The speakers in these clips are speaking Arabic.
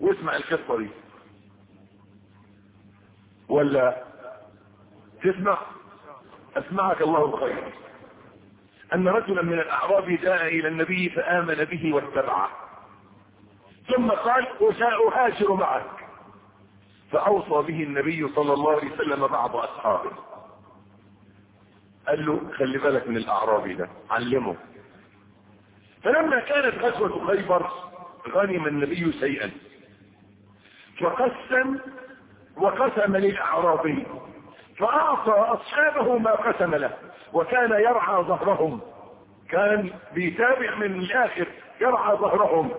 واسمع القصة دي. ولا تسمع؟ أسمعك الله الخير أن رجلا من الأعراب جاء إلى النبي فآمن به واتبعه. ثم قال ساهاجر معك. فأوصى به النبي صلى الله عليه وسلم بعض أصحابه. قال له خلي بالك من الاعرابي ده علمه. فلما كانت غزوة خيبر غنم النبي شيئا فقسم وقسم للأعرابي. فأعطى أصحابه ما قسم له وكان يرعى ظهرهم. كان بيتابع من الآخر يرعى ظهرهم.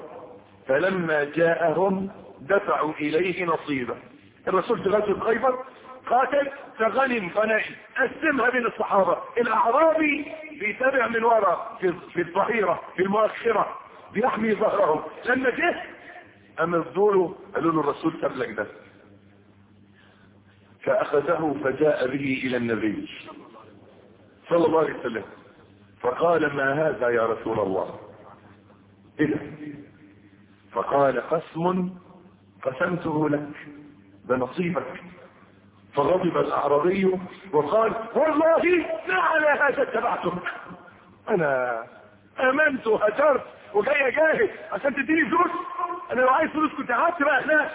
فلما جاءهم دفعوا إليه نصيبه الرسول في غزوة خيبر قاتل فغنم غنائم قسمها بين الصحابة. الأعرابي بيتابع من وراء في, الظهيرة في المؤخرة بيحمي ظهرهم. لما جه اما له قالوا له الرسول ساب لك ده؟ فأخذه فجاء به إلى النبي صلى الله عليه وسلم. فقال ما هذا يا رسول الله؟ ده فقال قسم قسمته لك بنصيبك فغضب الأعرابي وقال والله ما على هذا اتبعتك. أنا أمنت وهجرت وجاي اجاهد عشان تديني فلوس. أنا لو عايز كنت قعدت بقى هناك.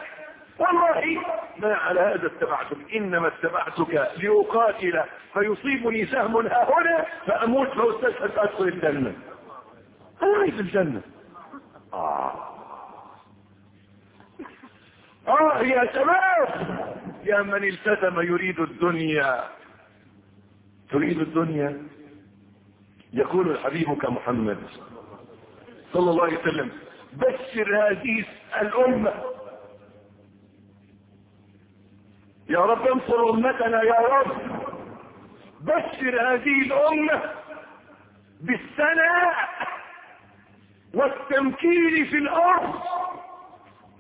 والله ما على هذا اتبعتك إنما اتبعتك لأقاتل فيصيبني سهم ها هنا فأموت فاستشهد أدخل الجنة. أنا عايز الجنة. آه. آه يا شباب يا من التزم يريد الدنيا. تريد الدنيا؟ يقول الحبيب كمحمد صلى الله عليه وسلم. بشر هذه الأمة. يا رب انصر أمتنا يا رب. بشر هذه الأمة بالثناء والتمكين في الأرض.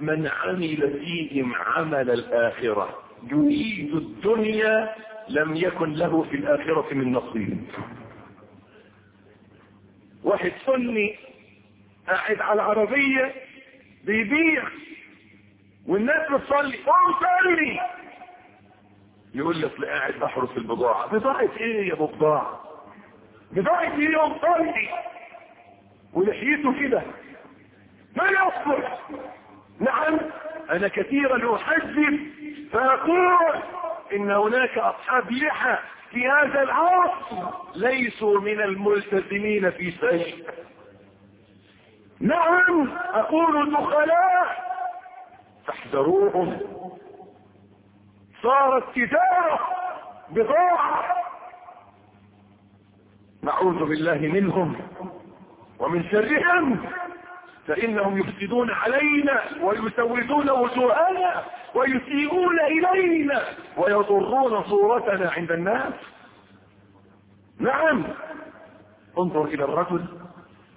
من عمل فيهم عمل الآخرة. يريد الدنيا لم يكن له في الآخرة من نصيب. واحد سني قاعد على العربية بيبيع والناس بتصلي. قوم صلي يقول لك لا قاعد بحرس البضاعة. بضاعة إيه يا ابو بضاعة؟ بضاعة إيه يوم صلي ولحيته كده. ما يصبر نعم أنا كثيرا أحذر فأقول إن هناك أصحاب لحى في هذا العصر ليسوا من الملتزمين في شيء نعم أقول الدخلاء فاحذروهم. صارت تجارة بضاعة. نعوذ بالله منهم ومن شرهم فإنهم يفسدون علينا ويسودون وجوهنا ويسيئون إلينا ويضرون صورتنا عند الناس. نعم انظر إلى الرجل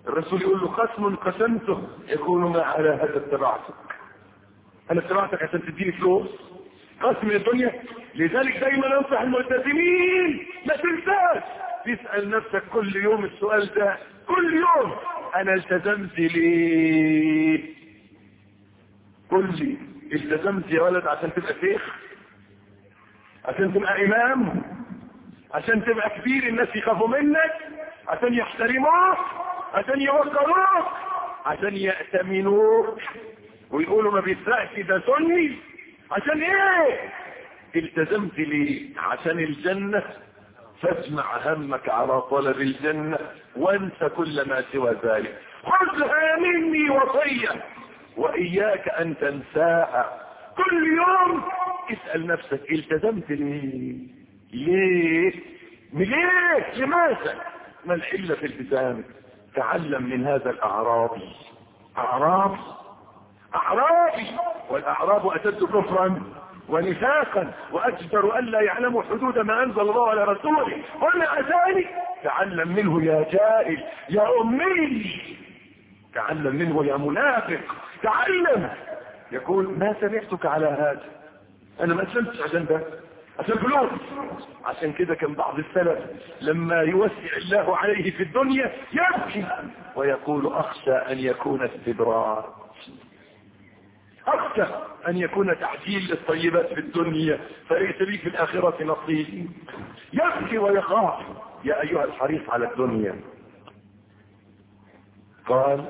الرسول يقول له قسم قسمته يكون ما على هذا اتبعتك أنا اتبعتك عشان تديني فلوس؟ قسم الدنيا لذلك دايما أنصح الملتزمين ما تنساش. تسأل نفسك كل يوم السؤال ده كل يوم. أنا التزمت ليه؟ قل لي التزمت يا ولد عشان تبقى شيخ؟ عشان تبقى إمام؟ عشان تبقى كبير الناس يخافوا منك؟ عشان يحترموك؟ عشان يوقروك عشان يأتمنوك. ويقولوا ما بيسرقش ده سني. عشان إيه؟ التزمت ليه؟ عشان الجنة. فاجمع همك على طلب الجنة. وانسى كل ما سوى ذلك. خذها مني وصية. وإياك أن تنساها. كل يوم اسأل نفسك التزمت ليه؟ ليه؟ ليه؟ لماذا؟ ما الحلة في التزامك تعلم من هذا الاعرابي اعرابي اعرابي والأعراب أشد كفرا ونفاقا واجدر الا يعلموا حدود ما أنزل الله على رسوله. ومع ذلك تعلم منه يا جاهل يا أمي. تعلم منه يا منافق. تعلم! يقول ما سمعتك على هذا؟ أنا ما اسلمتش عشان ده عشان فلوس. عشان كده كان بعض السلف لما يوسع الله عليه في الدنيا يبكي ويقول أخشى أن يكون استدراج أردت أن يكون تعجيل للطيبات في الدنيا فليس لي في الآخرة نصيب. يبكي ويخاف. يا أيها الحريص على الدنيا. قال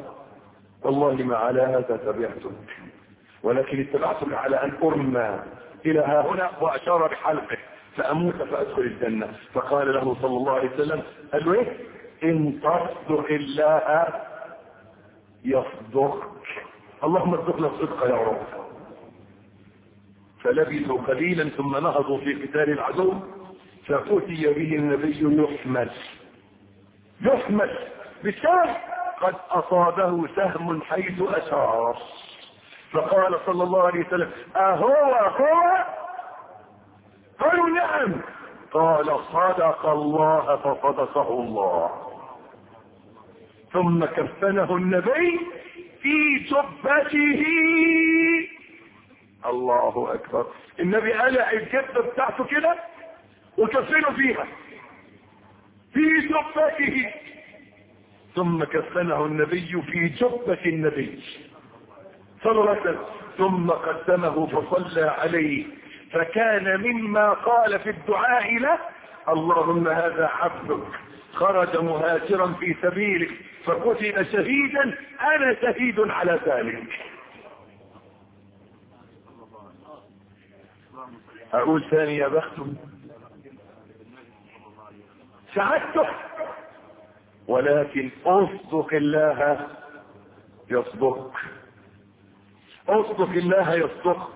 والله ما على هذا تبعتك ولكن اتبعتك على أن أرمى. إلى ها هنا وأشار بحلقه فأموت فأدخل الجنة. فقال له صلى الله عليه وسلم قال له إيه إن تصدق الله يصدقك. اللهم ارزقنا الصدق يا رب. فلبثوا قليلا ثم نهضوا في قتال العدو فأتي به النبي يحمل. يحمل. بسهم قد أصابه سهم حيث أشار. فقال صلى الله عليه وسلم أهو هو قالوا نعم. قال صدق الله فصدقه الله. ثم كفنه النبي في جبته الله أكبر. النبي قلع الجبة بتاعته كده وكفنه فيها. في جبته ثم كفنه النبي في جبة النبي. وسلم ثم قدمه فصلى عليه. فكان مما قال في الدعاء له اللهم هذا عبدك خرج مهاجرا في سبيلك. فقتل شهيدا أنا شهيد على ذلك. أقول ثاني يا بخته سعدته ولكن أصدق الله يصدق. أصدق الله يصدق